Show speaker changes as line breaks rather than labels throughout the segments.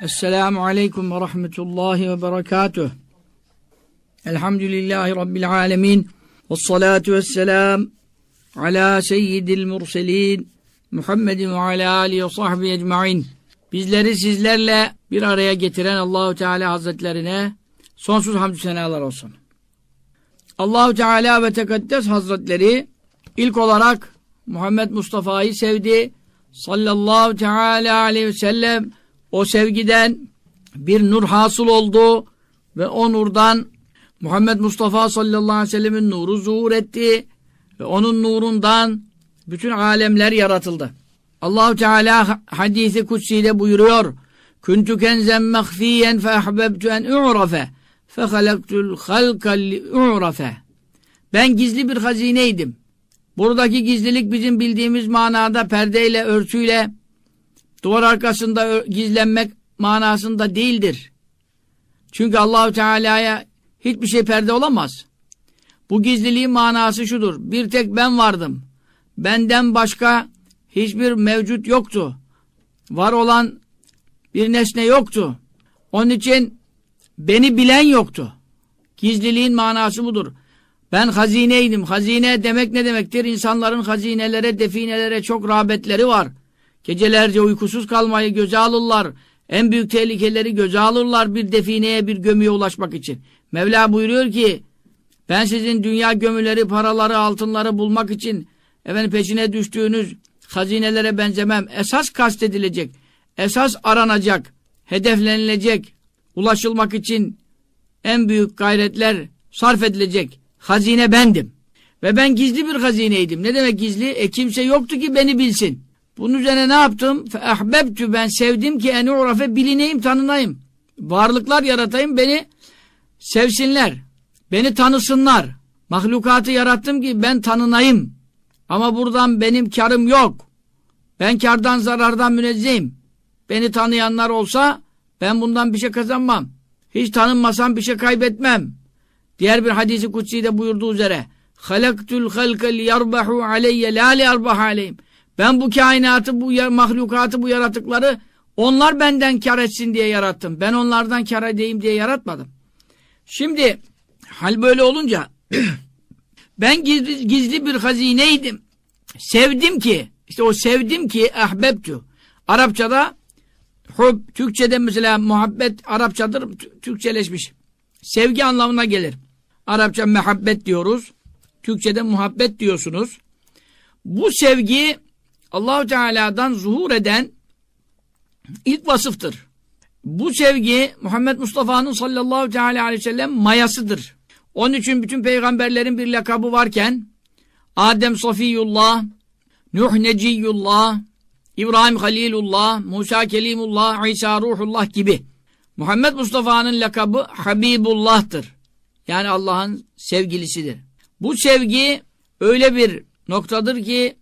Esselamu Aleyküm ve Rahmetullahi ve Berekatuh. Elhamdülillahi Rabbil Alemin. Ve salatu ve selam ala seyyidil murselin Muhammedin ve ala alihi ve sahbihi ecma'in. Bizleri sizlerle bir araya getiren Allahu Teala Hazretlerine sonsuz hamdü senalar olsun. Allahu Teala ve Tekaddes Hazretleri ilk olarak Muhammed Mustafa'yı sevdi. Sallallahu Teala aleyhi ve sellem o sevgiden bir nur hasıl oldu ve o nurdan Muhammed Mustafa sallallahu aleyhi ve sellemin nuru zuhur etti ve onun nurundan bütün alemler yaratıldı. Allahu Teala hadisi kutsiyle buyuruyor. Kuntu kenzen mahfiyen fe ahbebtu en u'rafe fe halaktul halka li u'rafe. Ben gizli bir hazineydim. Buradaki gizlilik bizim bildiğimiz manada perdeyle, örtüyle, duvar arkasında gizlenmek manasında değildir. Çünkü Allahu Teala'ya hiçbir şey perde olamaz. Bu gizliliğin manası şudur. Bir tek ben vardım. Benden başka hiçbir mevcut yoktu. Var olan bir nesne yoktu. Onun için beni bilen yoktu. Gizliliğin manası budur. Ben hazineydim. Hazine demek ne demektir? İnsanların hazinelere, definelere çok rağbetleri var. Gecelerce uykusuz kalmayı göze alırlar. En büyük tehlikeleri göze alırlar bir defineye, bir gömüye ulaşmak için. Mevla buyuruyor ki, ben sizin dünya gömüleri, paraları, altınları bulmak için efendim peşine düştüğünüz hazinelere benzemem. Esas kastedilecek, esas aranacak, hedeflenilecek, ulaşılmak için en büyük gayretler sarf edilecek. Hazine bendim. Ve ben gizli bir hazineydim. Ne demek gizli? E kimse yoktu ki beni bilsin. Bunun üzerine ne yaptım? Ahbebtü ben sevdim ki en urafe bilineyim, tanınayım. Varlıklar yaratayım, beni sevsinler. Beni tanısınlar. Mahlukatı yarattım ki ben tanınayım. Ama buradan benim karım yok. Ben kardan zarardan münezzeyim. Beni tanıyanlar olsa ben bundan bir şey kazanmam. Hiç tanınmasam bir şey kaybetmem. Diğer bir hadisi kutsi de buyurduğu üzere halaktul halka liyarbahu aleyye la liyarbahu aleyhim. Ben bu kainatı, bu mahlukatı, bu yaratıkları onlar benden kar etsin diye yarattım. Ben onlardan kar edeyim diye yaratmadım. Şimdi hal böyle olunca ben gizli, gizli bir hazineydim. Sevdim ki, işte o sevdim ki ahbebtu. Arapçada hub, Türkçede mesela muhabbet Arapçadır, Türkçeleşmiş. Sevgi anlamına gelir. Arapça mehabbet diyoruz. Türkçede muhabbet diyorsunuz. Bu sevgi Allahu Teala'dan zuhur eden ilk vasıftır. Bu sevgi Muhammed Mustafa'nın sallallahu teala aleyhi ve sellem mayasıdır. Onun için bütün peygamberlerin bir lakabı varken Adem Safiyullah, Nuh Neciyullah, İbrahim Halilullah, Musa Kelimullah, İsa Ruhullah gibi. Muhammed Mustafa'nın lakabı Habibullah'tır. Yani Allah'ın sevgilisidir. Bu sevgi öyle bir noktadır ki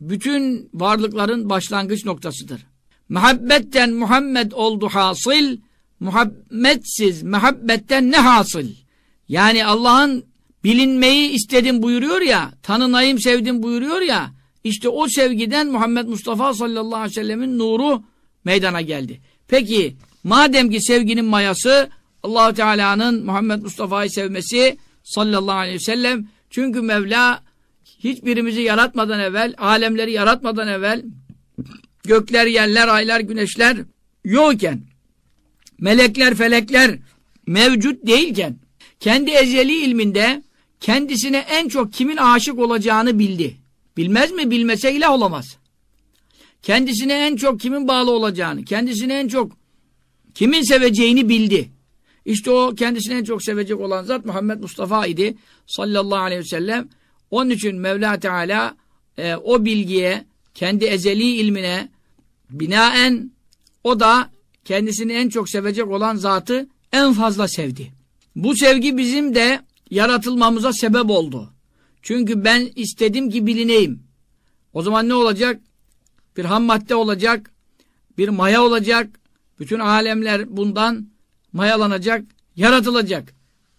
bütün varlıkların başlangıç noktasıdır. Muhabbetten Muhammed oldu hasıl, Muhammedsiz muhabbetten ne hasıl? Yani Allah'ın bilinmeyi istedim buyuruyor ya, tanınayım sevdim buyuruyor ya, işte o sevgiden Muhammed Mustafa sallallahu aleyhi ve sellemin nuru meydana geldi. Peki madem ki sevginin mayası Allahu Teala'nın Muhammed Mustafa'yı sevmesi sallallahu aleyhi ve sellem çünkü Mevla hiçbirimizi yaratmadan evvel, alemleri yaratmadan evvel gökler, yerler, aylar, güneşler yokken melekler, felekler mevcut değilken kendi ezeli ilminde kendisine en çok kimin aşık olacağını bildi. Bilmez mi? Bilmese ilah olamaz. Kendisine en çok kimin bağlı olacağını, kendisine en çok kimin seveceğini bildi. İşte o kendisine en çok sevecek olan zat Muhammed Mustafa idi sallallahu aleyhi ve sellem. Onun için Mevla Teala e, o bilgiye, kendi ezeli ilmine binaen o da kendisini en çok sevecek olan zatı en fazla sevdi. Bu sevgi bizim de yaratılmamıza sebep oldu. Çünkü ben istedim ki bilineyim. O zaman ne olacak? Bir ham madde olacak, bir maya olacak. Bütün alemler bundan mayalanacak, yaratılacak.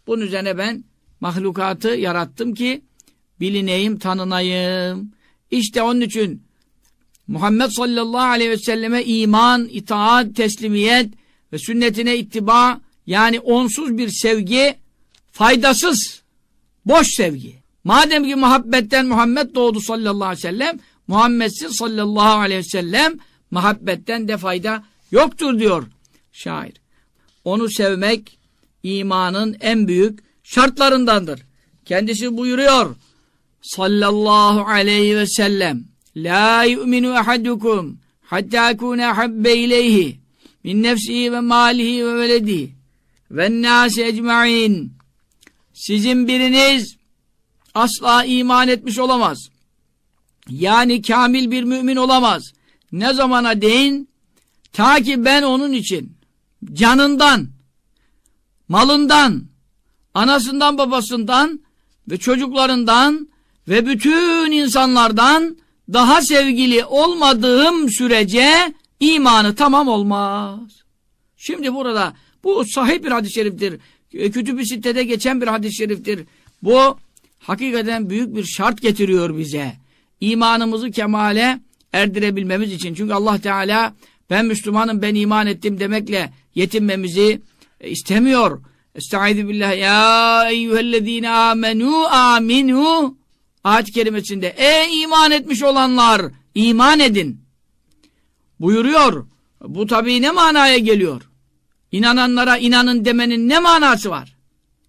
Bunun üzerine ben mahlukatı yarattım ki bilineyim, tanınayım. İşte onun için Muhammed sallallahu aleyhi ve selleme iman, itaat, teslimiyet ve sünnetine ittiba yani onsuz bir sevgi faydasız, boş sevgi. Madem ki muhabbetten Muhammed doğdu sallallahu aleyhi ve sellem, Muhammedsiz sallallahu aleyhi ve sellem muhabbetten de fayda yoktur diyor şair. Onu sevmek imanın en büyük şartlarındandır. Kendisi buyuruyor sallallahu aleyhi ve sellem La yu'minu ahadukum hatta akune habbe ileyhi min nefsihi ve malihi ve veledihi ve nâsi ecma'in sizin biriniz asla iman etmiş olamaz. Yani kamil bir mümin olamaz. Ne zamana değin? Ta ki ben onun için canından, malından, anasından babasından ve çocuklarından ve bütün insanlardan daha sevgili olmadığım sürece imanı tamam olmaz. Şimdi burada bu sahih bir hadis-i şeriftir. Kütüb-i Sitte'de geçen bir hadis-i şeriftir. Bu hakikaten büyük bir şart getiriyor bize. İmanımızı kemale erdirebilmemiz için. Çünkü Allah Teala ben Müslümanım ben iman ettim demekle yetinmemizi istemiyor. Estaizu billah ya eyyühellezine amenu aminu ayet kelimesinde ey iman etmiş olanlar iman edin buyuruyor. Bu tabii ne manaya geliyor? İnananlara inanın demenin ne manası var?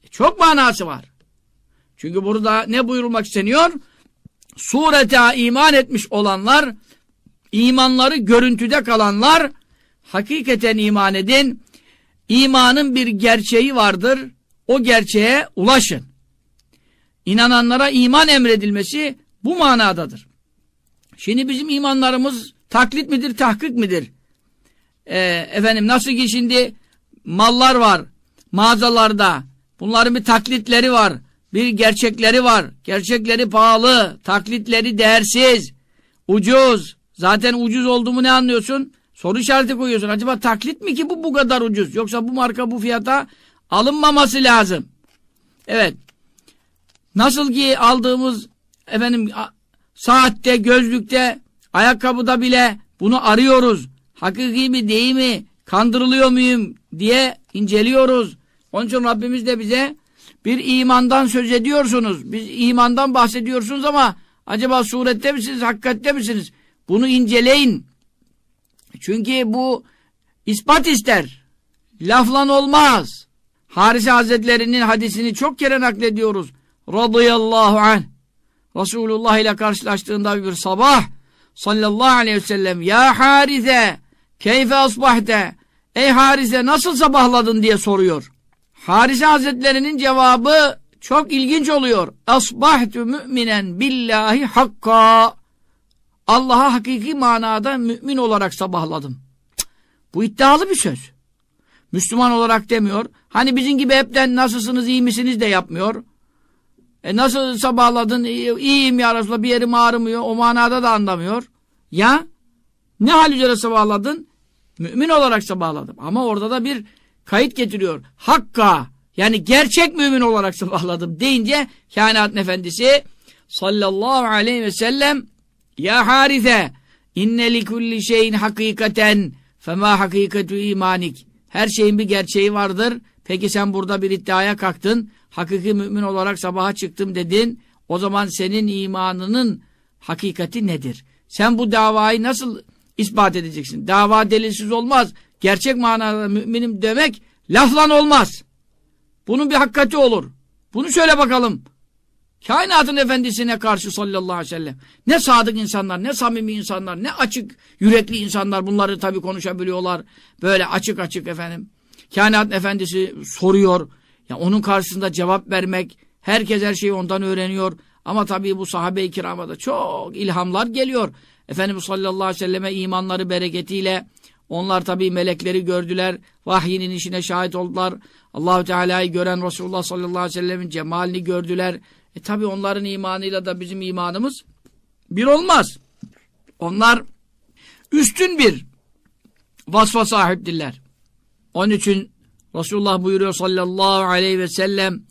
E, çok manası var. Çünkü burada ne buyurulmak isteniyor? Surete iman etmiş olanlar, imanları görüntüde kalanlar, hakikaten iman edin. İmanın bir gerçeği vardır. O gerçeğe ulaşın. İnananlara iman emredilmesi bu manadadır. Şimdi bizim imanlarımız taklit midir, tahkik midir? Ee, efendim nasıl ki şimdi mallar var mağazalarda. Bunların bir taklitleri var. Bir gerçekleri var. Gerçekleri pahalı, taklitleri değersiz, ucuz. Zaten ucuz olduğumu ne anlıyorsun? Soru işareti koyuyorsun. Acaba taklit mi ki bu bu kadar ucuz? Yoksa bu marka bu fiyata alınmaması lazım. Evet. Nasıl ki aldığımız efendim saatte, gözlükte, ayakkabıda bile bunu arıyoruz. Hakiki mi değil mi? Kandırılıyor muyum diye inceliyoruz. Onun için Rabbimiz de bize bir imandan söz ediyorsunuz. Biz imandan bahsediyorsunuz ama acaba surette misiniz, hakikatte misiniz? Bunu inceleyin. Çünkü bu ispat ister. Laflan olmaz. Harise Hazretleri'nin hadisini çok kere naklediyoruz. Radıyallahu anh. Resulullah ile karşılaştığında bir sabah sallallahu aleyhi ve sellem Ya Harise keyfe asbahte Ey Harise nasıl sabahladın diye soruyor. Harise Hazretlerinin cevabı çok ilginç oluyor. Asbahtu müminen billahi hakka. Allah'a hakiki manada mümin olarak sabahladım. Bu iddialı bir söz. Müslüman olarak demiyor. Hani bizim gibi hepten nasılsınız iyi misiniz de yapmıyor. E nasıl sabahladın iyiyim ya Resulallah bir yerim ağrımıyor o manada da anlamıyor. Ya ne hal üzere sabahladın? Mümin olarak sabahladım. Ama orada da bir kayıt getiriyor. Hakka yani gerçek mümin olarak sabahladım deyince kainat efendisi sallallahu aleyhi ve sellem ya Harise inne li kulli şeyin hakikaten fema hakikatu imanik her şeyin bir gerçeği vardır. Peki sen burada bir iddiaya kalktın. Hakiki mümin olarak sabaha çıktım dedin. O zaman senin imanının hakikati nedir? Sen bu davayı nasıl ispat edeceksin? Dava delilsiz olmaz. Gerçek manada müminim demek laflan olmaz. Bunun bir hakikati olur. Bunu söyle bakalım. Kainatın efendisine karşı sallallahu aleyhi ve sellem. Ne sadık insanlar, ne samimi insanlar, ne açık yürekli insanlar bunları tabii konuşabiliyorlar. Böyle açık açık efendim. Kainat efendisi soruyor. Ya onun karşısında cevap vermek, herkes her şeyi ondan öğreniyor. Ama tabii bu sahabe-i kirama da çok ilhamlar geliyor. Efendimiz sallallahu aleyhi ve selleme imanları bereketiyle onlar tabii melekleri gördüler. Vahyinin işine şahit oldular. Allahu Teala'yı gören Resulullah sallallahu aleyhi ve sellemin cemalini gördüler. E tabi onların imanıyla da bizim imanımız bir olmaz. Onlar üstün bir vasfa sahiptirler. Onun için Resulullah buyuruyor sallallahu aleyhi ve sellem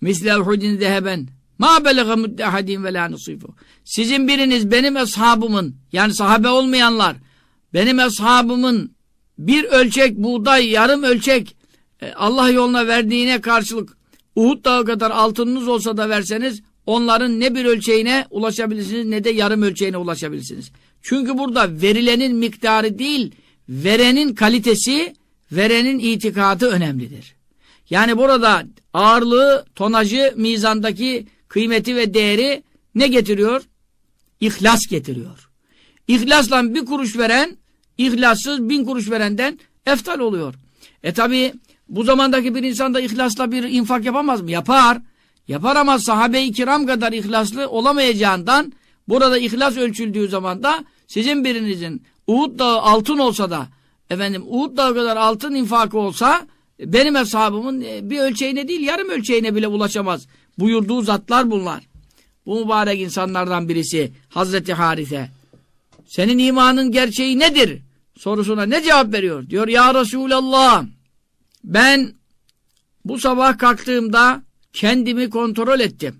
misle uhudin zeheben ma belega mudde ahadin ve la nasifu sizin biriniz benim eshabımın yani sahabe olmayanlar benim eshabımın bir ölçek buğday, yarım ölçek e, Allah yoluna verdiğine karşılık Uhud dağı kadar altınınız olsa da verseniz onların ne bir ölçeğine ulaşabilirsiniz ne de yarım ölçeğine ulaşabilirsiniz. Çünkü burada verilenin miktarı değil, verenin kalitesi, verenin itikadı önemlidir. Yani burada ağırlığı, tonajı, mizandaki kıymeti ve değeri ne getiriyor? İhlas getiriyor. İhlasla bir kuruş veren, ihlassız bin kuruş verenden eftal oluyor. E tabi bu zamandaki bir insan da ihlasla bir infak yapamaz mı? Yapar. Yapar ama sahabe-i kiram kadar ihlaslı olamayacağından burada ihlas ölçüldüğü zaman da sizin birinizin Uhud dağı altın olsa da efendim Uhud dağı kadar altın infakı olsa benim hesabımın e, bir ölçeğine değil yarım ölçeğine bile ulaşamaz. Buyurduğu zatlar bunlar. Bu mübarek insanlardan birisi Hazreti Harise. Senin imanın gerçeği nedir? Sorusuna ne cevap veriyor? Diyor ya Resulallah ben bu sabah kalktığımda kendimi kontrol ettim.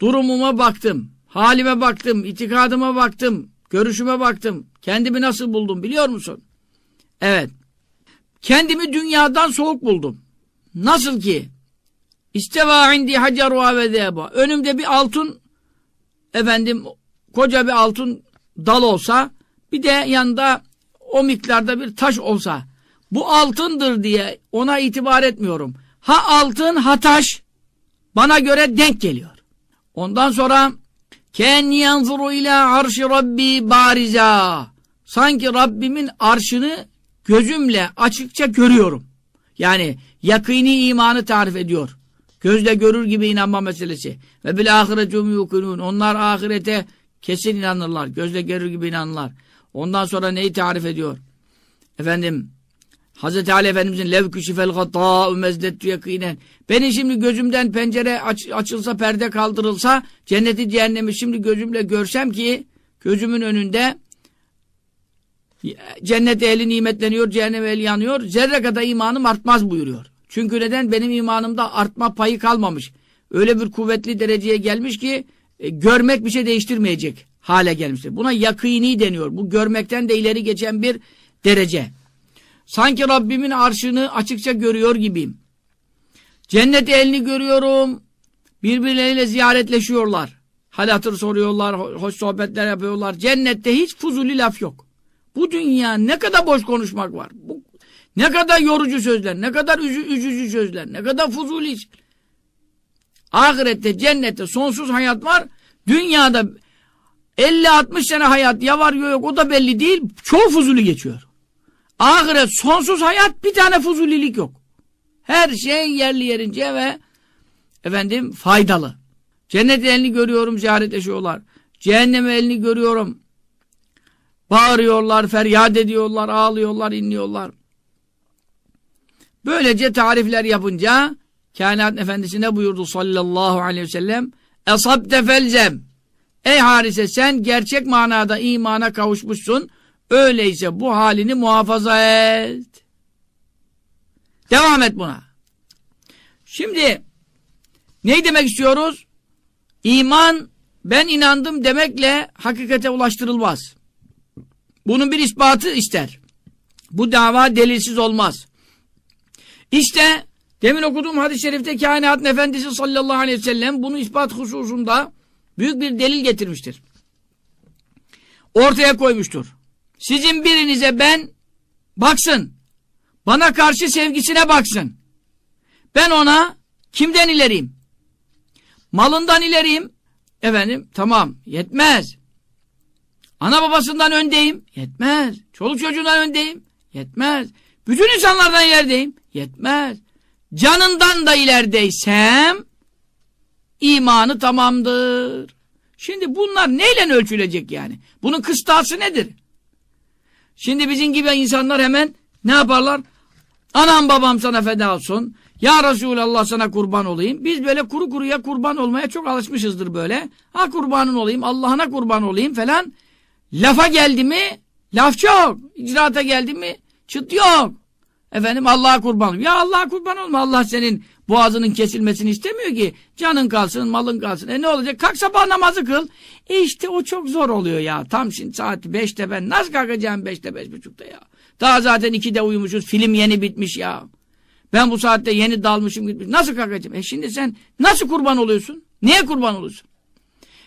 Durumuma baktım. Halime baktım. itikadıma baktım. Görüşüme baktım. Kendimi nasıl buldum biliyor musun? Evet. Kendimi dünyadan soğuk buldum. Nasıl ki? İsteva indi haceruha ve zeba. Önümde bir altın efendim koca bir altın dal olsa bir de yanında o miktarda bir taş olsa bu altındır diye ona itibar etmiyorum. Ha altın ha taş bana göre denk geliyor. Ondan sonra ken yanzuru ila arşi rabbi bariza sanki Rabbimin arşını gözümle açıkça görüyorum. Yani yakini imanı tarif ediyor. Gözle görür gibi inanma meselesi. Ve bil ahiretum yukunun. Onlar ahirete kesin inanırlar. Gözle görür gibi inanırlar. Ondan sonra neyi tarif ediyor? Efendim Hz. Ali Efendimizin lev küşifel gatâ'u mezdettü. Benim şimdi gözümden pencere aç, açılsa perde kaldırılsa cenneti cehennemi şimdi gözümle görsem ki gözümün önünde cennet ehli nimetleniyor, cehennem ehli yanıyor. Zerre kadar imanım artmaz buyuruyor. Çünkü neden? Benim imanımda artma payı kalmamış. Öyle bir kuvvetli dereceye gelmiş ki e, görmek bir şey değiştirmeyecek hale gelmiştir. Buna yakini deniyor. Bu görmekten de ileri geçen bir derece. Sanki Rabbimin arşını açıkça görüyor gibiyim. Cennet elini görüyorum. Birbirleriyle ziyaretleşiyorlar. Hal hatır soruyorlar, hoş sohbetler yapıyorlar. Cennette hiç fuzuli laf yok. Bu dünya ne kadar boş konuşmak var. Bu, ne kadar yorucu sözler, ne kadar üzü, üzücü sözler, ne kadar fuzuli. Ahirette, cennette sonsuz hayat var. Dünyada 50-60 sene hayat ya var ya yok o da belli değil. Çoğu fuzuli geçiyor. Ahiret sonsuz hayat bir tane fuzulilik yok. Her şey yerli yerince ve efendim faydalı. Cennet elini görüyorum ziyaretleşiyorlar. Cehennem elini görüyorum. Bağırıyorlar, feryat ediyorlar, ağlıyorlar, inliyorlar. Böylece tarifler yapınca kainat efendisi ne buyurdu sallallahu aleyhi ve sellem? Esabte felzem. Ey Harise sen gerçek manada imana kavuşmuşsun. Öyleyse bu halini muhafaza et. Devam et buna. Şimdi ne demek istiyoruz? İman ben inandım demekle hakikate ulaştırılmaz. Bunun bir ispatı ister. Bu dava delilsiz olmaz. İşte demin okuduğum hadis-i şerifte kainatın efendisi sallallahu aleyhi ve sellem bunu ispat hususunda büyük bir delil getirmiştir. Ortaya koymuştur. Sizin birinize ben baksın. Bana karşı sevgisine baksın. Ben ona kimden ileriyim? Malından ileriyim. Efendim tamam yetmez. Ana babasından öndeyim. Yetmez. Çoluk çocuğundan öndeyim. Yetmez. Bütün insanlardan ilerideyim. Yetmez. Canından da ilerideysem imanı tamamdır. Şimdi bunlar neyle ölçülecek yani? Bunun kıstası nedir? Şimdi bizim gibi insanlar hemen ne yaparlar? Anam babam sana feda olsun. Ya Resulallah sana kurban olayım. Biz böyle kuru kuruya kurban olmaya çok alışmışızdır böyle. Ha kurbanın olayım, Allah'ına kurban olayım falan. Lafa geldi mi laf çok. İcraata geldi mi çıt yok. Efendim Allah'a kurban olayım. Ya Allah'a kurban olma. Allah senin boğazının kesilmesini istemiyor ki. Canın kalsın, malın kalsın. E ne olacak? Kalk sabah namazı kıl. E işte o çok zor oluyor ya. Tam şimdi saat beşte ben nasıl kalkacağım beşte beş buçukta ya. Daha zaten ikide uyumuşuz. Film yeni bitmiş ya. Ben bu saatte yeni dalmışım gitmiş. Nasıl kalkacağım? E şimdi sen nasıl kurban oluyorsun? Niye kurban oluyorsun?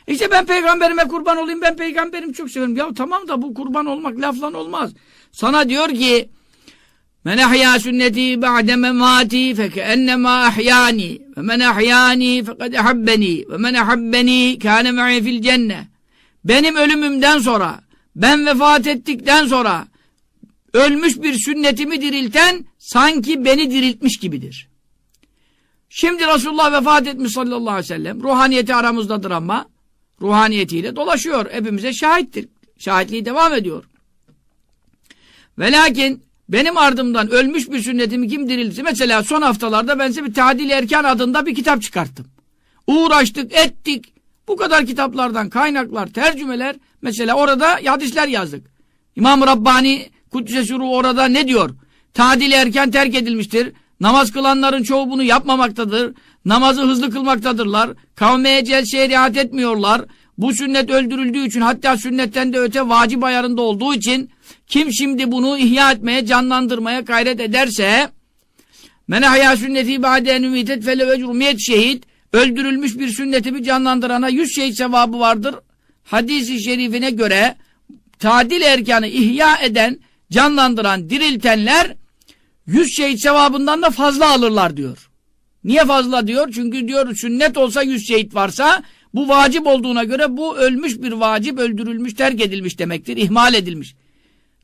İşte ben peygamberime kurban olayım. Ben peygamberimi çok severim. Ya tamam da bu kurban olmak laflan olmaz. Sana diyor ki Men ahya sünneti ba'de memati fekennema ahyani ve men ahyani fekad ahabbeni ve men ahabbeni kâne me'i fil cenne. Benim ölümümden sonra, ben vefat ettikten sonra ölmüş bir sünnetimi dirilten sanki beni diriltmiş gibidir. Şimdi Resulullah vefat etmiş sallallahu aleyhi ve sellem. Ruhaniyeti aramızdadır ama ruhaniyetiyle dolaşıyor. Hepimize şahittir. Şahitliği devam ediyor. Ve lakin benim ardımdan ölmüş bir sünnetimi kim diriltse mesela son haftalarda ben size bir Tadil Erkan adında bir kitap çıkarttım. Uğraştık, ettik. Bu kadar kitaplardan kaynaklar, tercümeler mesela orada hadisler yazdık. İmam Rabbani Kuddise orada ne diyor? Tadil erken terk edilmiştir. Namaz kılanların çoğu bunu yapmamaktadır. Namazı hızlı kılmaktadırlar. Kavmeye celşeye riayet etmiyorlar. Bu sünnet öldürüldüğü için hatta sünnetten de öte vacip ayarında olduğu için kim şimdi bunu ihya etmeye, canlandırmaya gayret ederse men ahya sünneti ba'den ümitet fele vecrumiyet şehit öldürülmüş bir sünneti bir canlandırana yüz şehit sevabı vardır. Hadisi şerifine göre tadil erkanı ihya eden, canlandıran, diriltenler yüz şehit sevabından da fazla alırlar diyor. Niye fazla diyor? Çünkü diyor sünnet olsa yüz şehit varsa bu vacip olduğuna göre bu ölmüş bir vacip öldürülmüş terk edilmiş demektir. ihmal edilmiş.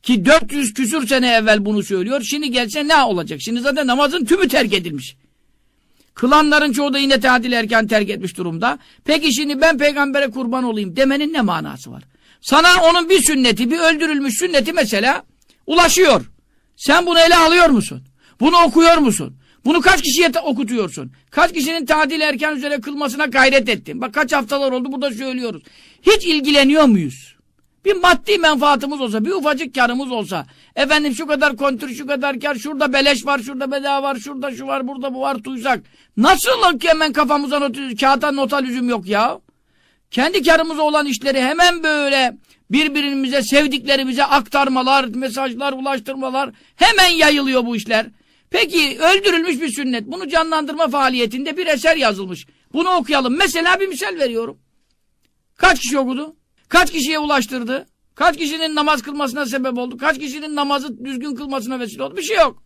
Ki 400 küsür sene evvel bunu söylüyor. Şimdi gelse ne olacak? Şimdi zaten namazın tümü terk edilmiş. Kılanların çoğu da yine tadil erken terk etmiş durumda. Peki şimdi ben peygambere kurban olayım demenin ne manası var? Sana onun bir sünneti, bir öldürülmüş sünneti mesela ulaşıyor. Sen bunu ele alıyor musun? Bunu okuyor musun? Bunu kaç kişiye okutuyorsun? Kaç kişinin tadil erken üzere kılmasına gayret ettin? Bak kaç haftalar oldu burada söylüyoruz. Hiç ilgileniyor muyuz? Bir maddi menfaatımız olsa, bir ufacık karımız olsa, efendim şu kadar kontür, şu kadar kar, şurada beleş var, şurada bedava var, şurada şu var, burada bu var, duysak. Nasıl ki hemen kafamıza not, kağıta nota lüzum yok ya? Kendi karımıza olan işleri hemen böyle birbirimize sevdiklerimize aktarmalar, mesajlar, ulaştırmalar hemen yayılıyor bu işler. Peki öldürülmüş bir sünnet. Bunu canlandırma faaliyetinde bir eser yazılmış. Bunu okuyalım. Mesela bir misal veriyorum. Kaç kişi okudu? Kaç kişiye ulaştırdı? Kaç kişinin namaz kılmasına sebep oldu? Kaç kişinin namazı düzgün kılmasına vesile oldu? Bir şey yok.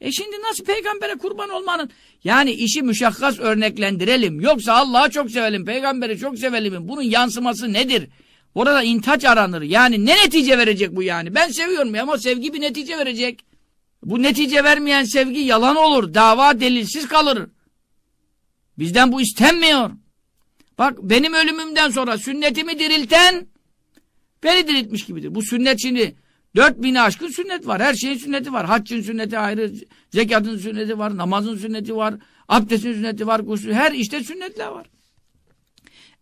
E şimdi nasıl peygambere kurban olmanın? Yani işi müşakkas örneklendirelim. Yoksa Allah'ı çok sevelim, peygamberi çok sevelim. Bunun yansıması nedir? Orada intaç aranır. Yani ne netice verecek bu yani? Ben seviyorum ama sevgi bir netice verecek. Bu netice vermeyen sevgi yalan olur. Dava delilsiz kalır. Bizden bu istenmiyor. Bak benim ölümümden sonra sünnetimi dirilten beni diriltmiş gibidir. Bu sünnet şimdi dört bini aşkın sünnet var. Her şeyin sünneti var. Haccın sünneti ayrı, zekatın sünneti var, namazın sünneti var, abdestin sünneti var, gusül, her işte sünnetler var.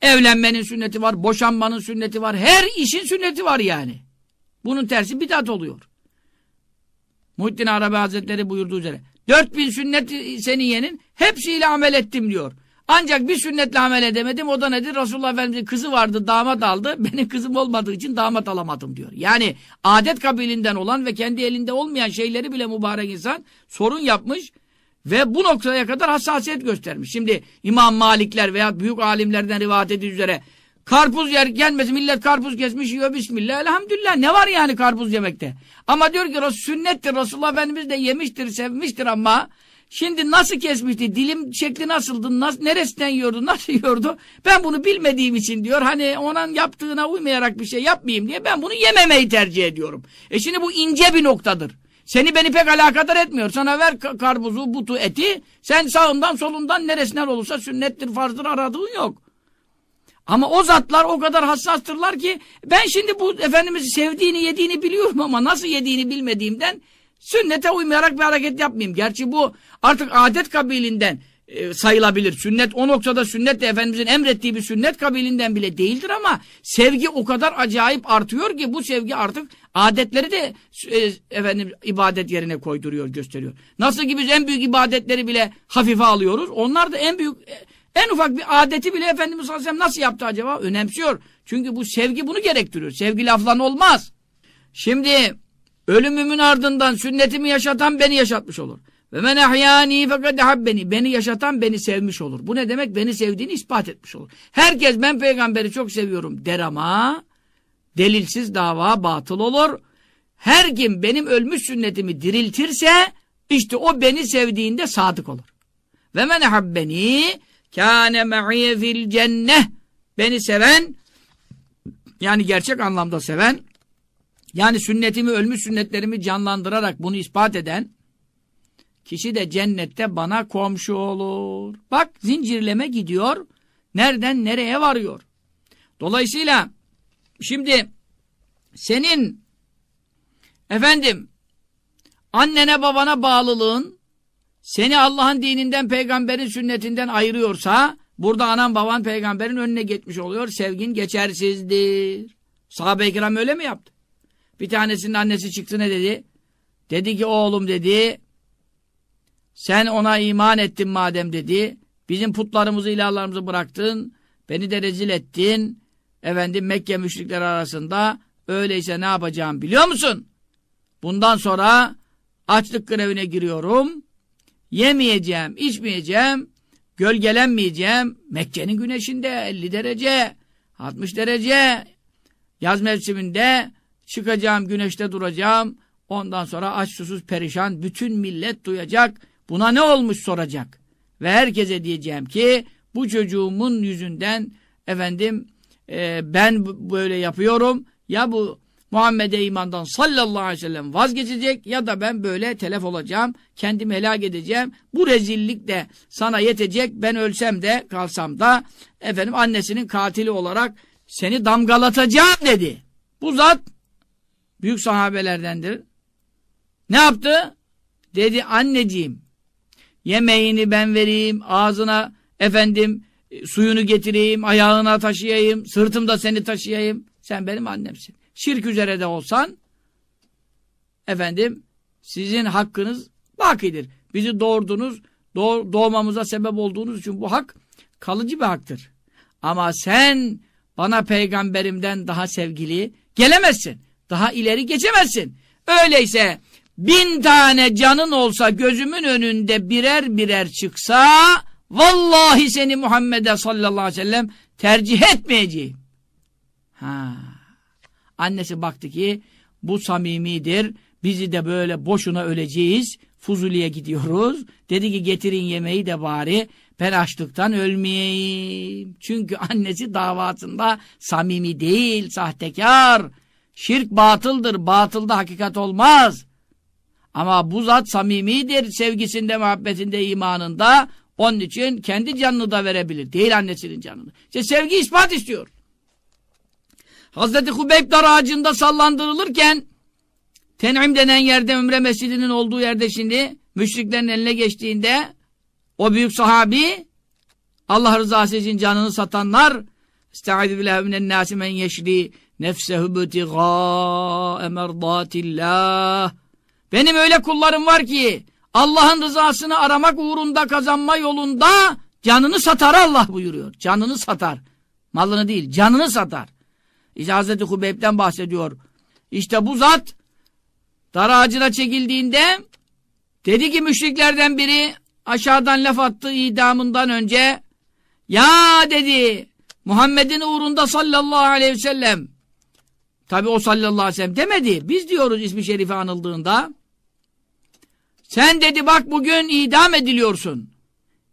Evlenmenin sünneti var, boşanmanın sünneti var, her işin sünneti var yani. Bunun tersi bidat oluyor. Muhittin Arabi Hazretleri buyurduğu üzere. Dört bin sünnet seniyenin hepsiyle amel ettim diyor. Ancak bir sünnetle amel edemedim. O da nedir? Resulullah Efendimiz'in kızı vardı, damat aldı. Benim kızım olmadığı için damat alamadım diyor. Yani adet kabilinden olan ve kendi elinde olmayan şeyleri bile mübarek insan sorun yapmış ve bu noktaya kadar hassasiyet göstermiş. Şimdi İmam Malikler veya büyük alimlerden rivayet edildiği üzere Karpuz yer gelmez. Millet karpuz kesmiş yiyor bismillah. Elhamdülillah. Ne var yani karpuz yemekte? Ama diyor ki sünnettir. Resulullah Efendimiz de yemiştir, sevmiştir ama şimdi nasıl kesmişti? Dilim şekli nasıldı? Nasıl, neresinden yiyordu? Nasıl yiyordu? Ben bunu bilmediğim için diyor. Hani onun yaptığına uymayarak bir şey yapmayayım diye ben bunu yememeyi tercih ediyorum. E şimdi bu ince bir noktadır. Seni beni pek alakadar etmiyor. Sana ver karpuzu, butu, eti. Sen sağından solundan neresinden olursa sünnettir, farzdır aradığın yok. Ama o zatlar o kadar hassastırlar ki ben şimdi bu Efendimiz'i sevdiğini yediğini biliyorum ama nasıl yediğini bilmediğimden sünnete uymayarak bir hareket yapmayayım. Gerçi bu artık adet kabilinden e, sayılabilir. Sünnet o noktada sünnet de Efendimizin emrettiği bir sünnet kabilinden bile değildir ama sevgi o kadar acayip artıyor ki bu sevgi artık adetleri de e, efendim ibadet yerine koyduruyor, gösteriyor. Nasıl ki biz en büyük ibadetleri bile hafife alıyoruz. Onlar da en büyük e, en ufak bir adeti bile Efendimiz Aleyhisselam nasıl yaptı acaba? Önemsiyor. Çünkü bu sevgi bunu gerektiriyor. Sevgi laflan olmaz. Şimdi Ölümümün ardından sünnetimi yaşatan beni yaşatmış olur. Ve men ahyani fakat beni. Beni yaşatan beni sevmiş olur. Bu ne demek? Beni sevdiğini ispat etmiş olur. Herkes ben peygamberi çok seviyorum der ama delilsiz dava batıl olur. Her kim benim ölmüş sünnetimi diriltirse işte o beni sevdiğinde sadık olur. Ve men habbeni kâne me'ye fil cenneh. Beni seven yani gerçek anlamda seven yani sünnetimi ölmüş sünnetlerimi canlandırarak bunu ispat eden kişi de cennette bana komşu olur. Bak zincirleme gidiyor. Nereden nereye varıyor. Dolayısıyla şimdi senin efendim annene babana bağlılığın seni Allah'ın dininden peygamberin sünnetinden ayırıyorsa burada anan baban peygamberin önüne geçmiş oluyor. Sevgin geçersizdir. Sahabe-i kiram öyle mi yaptı? Bir tanesinin annesi çıktı ne dedi? Dedi ki oğlum dedi sen ona iman ettin madem dedi. Bizim putlarımızı ilahlarımızı bıraktın. Beni de rezil ettin. Efendim Mekke müşrikler arasında öyleyse ne yapacağım biliyor musun? Bundan sonra açlık grevine giriyorum. Yemeyeceğim, içmeyeceğim, gölgelenmeyeceğim. Mekke'nin güneşinde 50 derece, 60 derece. Yaz mevsiminde çıkacağım, güneşte duracağım. Ondan sonra aç susuz perişan bütün millet duyacak. Buna ne olmuş soracak. Ve herkese diyeceğim ki bu çocuğumun yüzünden efendim e, ben böyle yapıyorum. Ya bu Muhammed'e imandan sallallahu aleyhi ve sellem vazgeçecek ya da ben böyle telef olacağım. Kendimi helak edeceğim. Bu rezillik de sana yetecek. Ben ölsem de kalsam da efendim annesinin katili olarak seni damgalatacağım dedi. Bu zat büyük sahabelerdendir. Ne yaptı? Dedi anneciğim yemeğini ben vereyim, ağzına efendim suyunu getireyim, ayağına taşıyayım, sırtımda seni taşıyayım. Sen benim annemsin şirk üzere de olsan efendim sizin hakkınız bakidir. Bizi doğurdunuz, doğ, doğmamıza sebep olduğunuz için bu hak kalıcı bir haktır. Ama sen bana peygamberimden daha sevgili gelemezsin. Daha ileri geçemezsin. Öyleyse bin tane canın olsa gözümün önünde birer birer çıksa vallahi seni Muhammed'e sallallahu aleyhi ve sellem tercih etmeyeceğim. Ha. Annesi baktı ki bu samimidir. Bizi de böyle boşuna öleceğiz. Fuzuli'ye gidiyoruz. Dedi ki getirin yemeği de bari ben açlıktan ölmeyeyim. Çünkü annesi davatında samimi değil, sahtekar. Şirk batıldır, batılda hakikat olmaz. Ama bu zat samimidir, sevgisinde, muhabbetinde, imanında. Onun için kendi canını da verebilir. Değil annesinin canını. İşte sevgi ispat istiyor. Hazreti Hubeyb dar ağacında sallandırılırken Ten'im denen yerde Ümre Mescidi'nin olduğu yerde şimdi müşriklerin eline geçtiğinde o büyük sahabi Allah rızası için canını satanlar Estaizu billahi minen nâsi men yeşri nefsehu butigâ emerdatillah Benim öyle kullarım var ki Allah'ın rızasını aramak uğrunda kazanma yolunda canını satar Allah buyuruyor. Canını satar. Malını değil, canını satar. İşte Hazreti Hubeyb'den bahsediyor. İşte bu zat dar ağacına çekildiğinde dedi ki müşriklerden biri aşağıdan laf attı idamından önce ya dedi Muhammed'in uğrunda sallallahu aleyhi ve sellem tabi o sallallahu aleyhi ve sellem demedi biz diyoruz ismi şerifi anıldığında sen dedi bak bugün idam ediliyorsun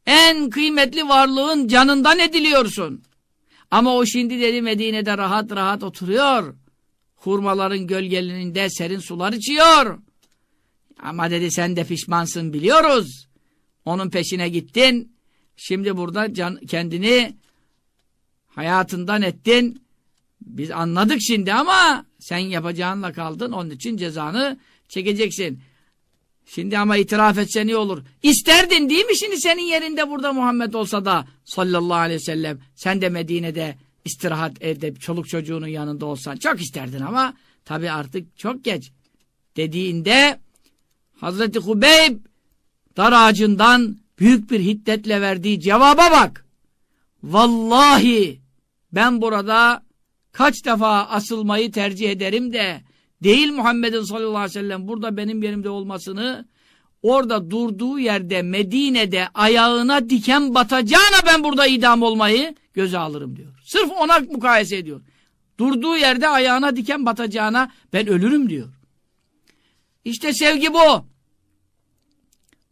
en kıymetli varlığın canından ediliyorsun ama o şimdi dedi Medine'de rahat rahat oturuyor. Hurmaların gölgelerinde serin sular içiyor. Ama dedi sen de pişmansın biliyoruz. Onun peşine gittin. Şimdi burada can, kendini hayatından ettin. Biz anladık şimdi ama sen yapacağınla kaldın. Onun için cezanı çekeceksin. Şimdi ama itiraf etse ne olur? İsterdin değil mi şimdi senin yerinde burada Muhammed olsa da sallallahu aleyhi ve sellem sen de Medine'de istirahat edip çoluk çocuğunun yanında olsan çok isterdin ama tabi artık çok geç dediğinde Hazreti Hubeyb dar ağacından büyük bir hiddetle verdiği cevaba bak. Vallahi ben burada kaç defa asılmayı tercih ederim de değil Muhammed'in sallallahu aleyhi ve sellem burada benim yerimde olmasını orada durduğu yerde Medine'de ayağına diken batacağına ben burada idam olmayı göze alırım diyor. Sırf ona mukayese ediyor. Durduğu yerde ayağına diken batacağına ben ölürüm diyor. İşte sevgi bu.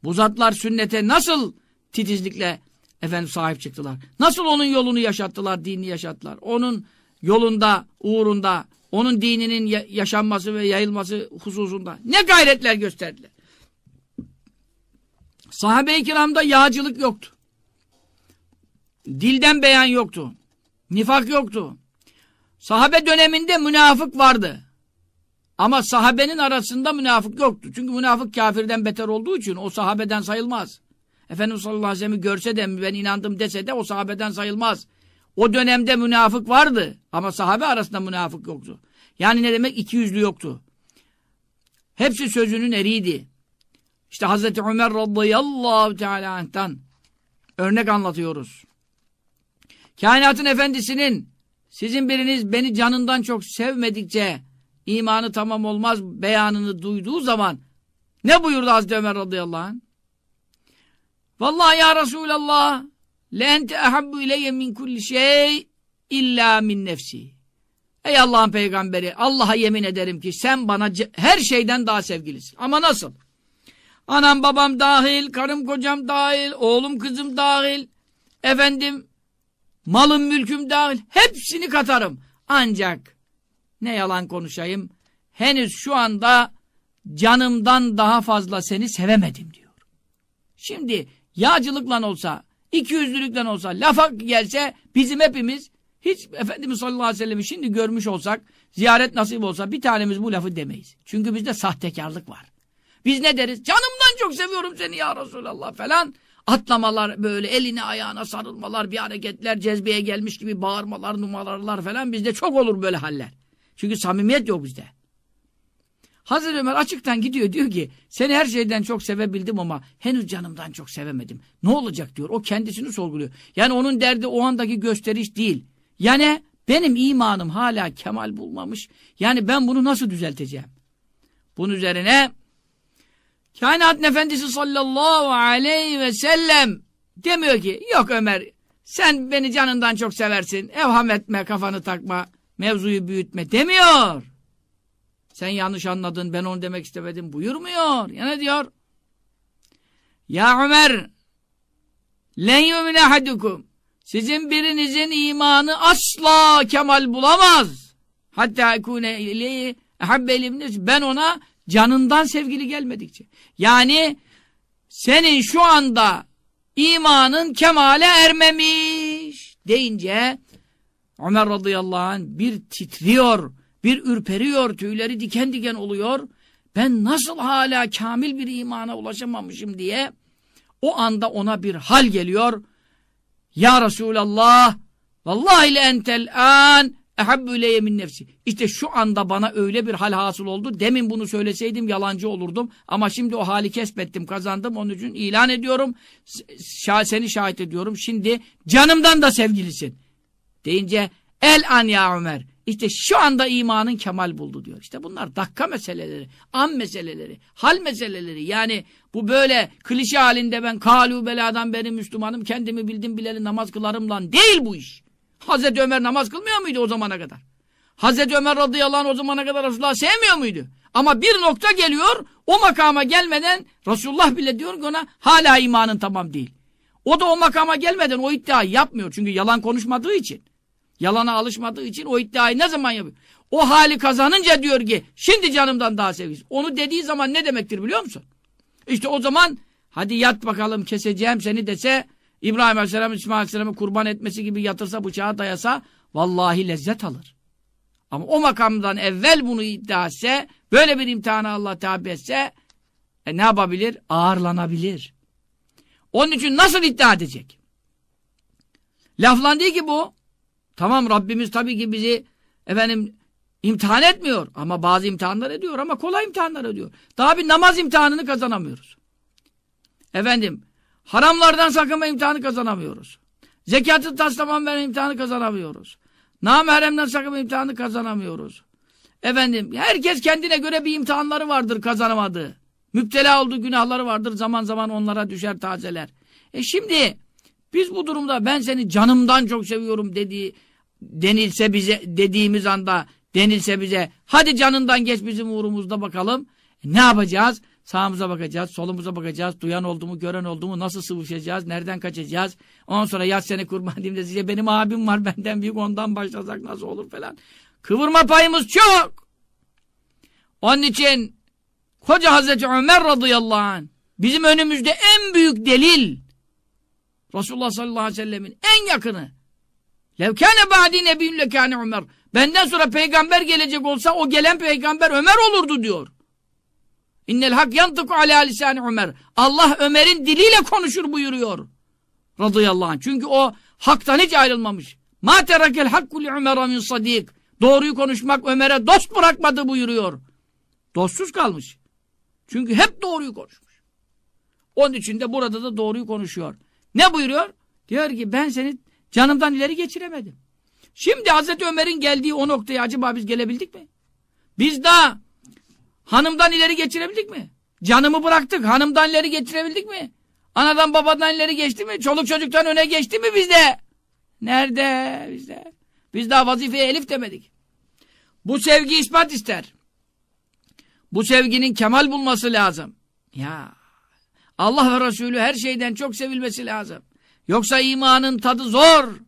Bu zatlar sünnete nasıl titizlikle efendim sahip çıktılar? Nasıl onun yolunu yaşattılar, dinini yaşattılar? Onun yolunda, uğrunda, onun dininin yaşanması ve yayılması hususunda ne gayretler gösterdiler? Sahabe-i kiramda yağcılık yoktu. Dilden beyan yoktu. Nifak yoktu. Sahabe döneminde münafık vardı. Ama sahabenin arasında münafık yoktu. Çünkü münafık kafirden beter olduğu için o sahabeden sayılmaz. Efendimiz sallallahu aleyhi ve sellem'i görse de ben inandım dese de o sahabeden sayılmaz. O dönemde münafık vardı. Ama sahabe arasında münafık yoktu. Yani ne demek? İki yüzlü yoktu. Hepsi sözünün eriydi. İşte Hazreti Ömer radıyallahu teala anh'tan örnek anlatıyoruz. Kainatın efendisinin sizin biriniz beni canından çok sevmedikçe imanı tamam olmaz beyanını duyduğu zaman ne buyurdu Hazreti Ömer radıyallahu anh? Vallahi ya Resulallah le ente ahabbu ileyye min kulli şey illa min nefsi. Ey Allah'ın peygamberi Allah'a yemin ederim ki sen bana her şeyden daha sevgilisin. Ama nasıl? Anam babam dahil, karım kocam dahil, oğlum kızım dahil, efendim malım mülküm dahil hepsini katarım. Ancak ne yalan konuşayım henüz şu anda canımdan daha fazla seni sevemedim diyor. Şimdi yağcılıkla olsa, ikiyüzlülükle olsa, lafa gelse bizim hepimiz hiç Efendimiz sallallahu aleyhi ve sellem'i şimdi görmüş olsak, ziyaret nasip olsa bir tanemiz bu lafı demeyiz. Çünkü bizde sahtekarlık var. Biz ne deriz? Canımdan çok seviyorum seni ya Resulallah falan. Atlamalar böyle eline ayağına sarılmalar, bir hareketler, cezbeye gelmiş gibi bağırmalar, numaralar falan bizde çok olur böyle haller. Çünkü samimiyet yok bizde. Hazreti Ömer açıktan gidiyor diyor ki seni her şeyden çok sevebildim ama henüz canımdan çok sevemedim. Ne olacak diyor. O kendisini sorguluyor. Yani onun derdi o andaki gösteriş değil. Yani benim imanım hala kemal bulmamış. Yani ben bunu nasıl düzelteceğim? Bunun üzerine Kainat Efendisi sallallahu aleyhi ve sellem demiyor ki yok Ömer sen beni canından çok seversin. Evham etme kafanı takma mevzuyu büyütme demiyor. Sen yanlış anladın ben onu demek istemedim buyurmuyor. Ya ne diyor? Ya Ömer len yumine hadukum sizin birinizin imanı asla kemal bulamaz. Hatta ekune ileyhi ben ona canından sevgili gelmedikçe. Yani senin şu anda imanın kemale ermemiş deyince Ömer radıyallahu anh bir titriyor, bir ürperiyor, tüyleri diken diken oluyor. Ben nasıl hala kamil bir imana ulaşamamışım diye o anda ona bir hal geliyor. Ya Resulallah vallahi le entel an ehabbü min nefsi. İşte şu anda bana öyle bir hal hasıl oldu. Demin bunu söyleseydim yalancı olurdum. Ama şimdi o hali kesbettim, kazandım. Onun için ilan ediyorum. Seni şahit ediyorum. Şimdi canımdan da sevgilisin. Deyince el an ya Ömer. İşte şu anda imanın kemal buldu diyor. İşte bunlar dakika meseleleri, an meseleleri, hal meseleleri. Yani bu böyle klişe halinde ben kalu beladan beri Müslümanım, kendimi bildim bileli namaz kılarım lan değil bu iş. Hazreti Ömer namaz kılmıyor muydu o zamana kadar? Hazreti Ömer radıyallahu anh o zamana kadar Resulullah sevmiyor muydu? Ama bir nokta geliyor, o makama gelmeden Resulullah bile diyor ki ona hala imanın tamam değil. O da o makama gelmeden o iddiayı yapmıyor. Çünkü yalan konuşmadığı için. Yalana alışmadığı için o iddiayı ne zaman yapıyor? O hali kazanınca diyor ki şimdi canımdan daha sevgisiz. Onu dediği zaman ne demektir biliyor musun? İşte o zaman hadi yat bakalım keseceğim seni dese İbrahim Aleyhisselam İsmail Aleyhisselam'ı kurban etmesi gibi yatırsa bıçağı dayasa vallahi lezzet alır. Ama o makamdan evvel bunu iddia etse böyle bir imtihanı Allah tabi etse e, ne yapabilir? Ağırlanabilir. Onun için nasıl iddia edecek? Laflan değil ki bu. Tamam Rabbimiz tabii ki bizi efendim imtihan etmiyor. Ama bazı imtihanlar ediyor ama kolay imtihanlar ediyor. Daha bir namaz imtihanını kazanamıyoruz. Efendim Haramlardan sakınma imtihanı kazanamıyoruz. Zekatı taslaman veren imtihanı kazanamıyoruz. Namahremden sakınma imtihanı kazanamıyoruz. Efendim herkes kendine göre bir imtihanları vardır kazanamadığı. Müptela olduğu günahları vardır zaman zaman onlara düşer tazeler. E şimdi biz bu durumda ben seni canımdan çok seviyorum dediği denilse bize dediğimiz anda denilse bize hadi canından geç bizim uğrumuzda bakalım. E, ne yapacağız? Sağımıza bakacağız, solumuza bakacağız. Duyan oldu mu, gören oldu mu, nasıl sıvışacağız, nereden kaçacağız? Ondan sonra yaz seni kurban diyeyim size benim abim var benden büyük ondan başlasak nasıl olur falan. Kıvırma payımız çok. Onun için koca Hazreti Ömer radıyallahu anh bizim önümüzde en büyük delil Resulullah sallallahu aleyhi ve sellemin en yakını. Levkâne ba'di nebiyyün lekâne Ömer. Benden sonra peygamber gelecek olsa o gelen peygamber Ömer olurdu diyor. İnnel hak yantıku ala lisani Ömer. Allah Ömer'in diliyle konuşur buyuruyor. Radıyallahu anh. Çünkü o haktan hiç ayrılmamış. Ma terakel hakku li Ömer'a min sadik. Doğruyu konuşmak Ömer'e dost bırakmadı buyuruyor. Dostsuz kalmış. Çünkü hep doğruyu konuşmuş. Onun için de burada da doğruyu konuşuyor. Ne buyuruyor? Diyor ki ben seni canımdan ileri geçiremedim. Şimdi Hazreti Ömer'in geldiği o noktaya acaba biz gelebildik mi? Biz daha hanımdan ileri geçirebildik mi? Canımı bıraktık. Hanımdan ileri geçirebildik mi? Anadan babadan ileri geçti mi? Çoluk çocuktan öne geçti mi bizde? Nerede bizde? Biz daha vazifeye elif demedik. Bu sevgi ispat ister. Bu sevginin kemal bulması lazım. Ya Allah ve Resulü her şeyden çok sevilmesi lazım. Yoksa imanın tadı zor.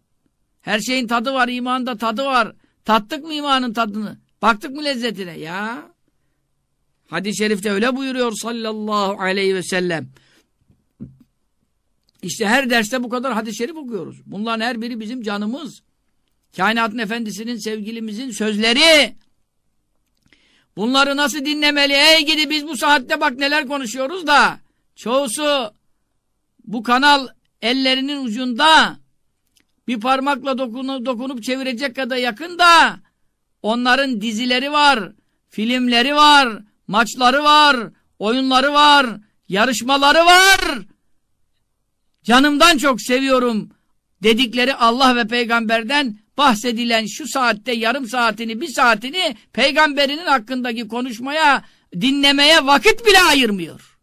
Her şeyin tadı var, imanın da tadı var. Tattık mı imanın tadını? Baktık mı lezzetine? Ya. Hadis-i şerifte öyle buyuruyor sallallahu aleyhi ve sellem. İşte her derste bu kadar hadis-i şerif okuyoruz. Bunların her biri bizim canımız. Kainatın efendisinin, sevgilimizin sözleri. Bunları nasıl dinlemeli? Ey gidi biz bu saatte bak neler konuşuyoruz da. Çoğusu bu kanal ellerinin ucunda bir parmakla dokunup, dokunup çevirecek kadar yakında onların dizileri var, filmleri var, maçları var, oyunları var, yarışmaları var. Canımdan çok seviyorum dedikleri Allah ve peygamberden bahsedilen şu saatte yarım saatini, bir saatini peygamberinin hakkındaki konuşmaya, dinlemeye vakit bile ayırmıyor.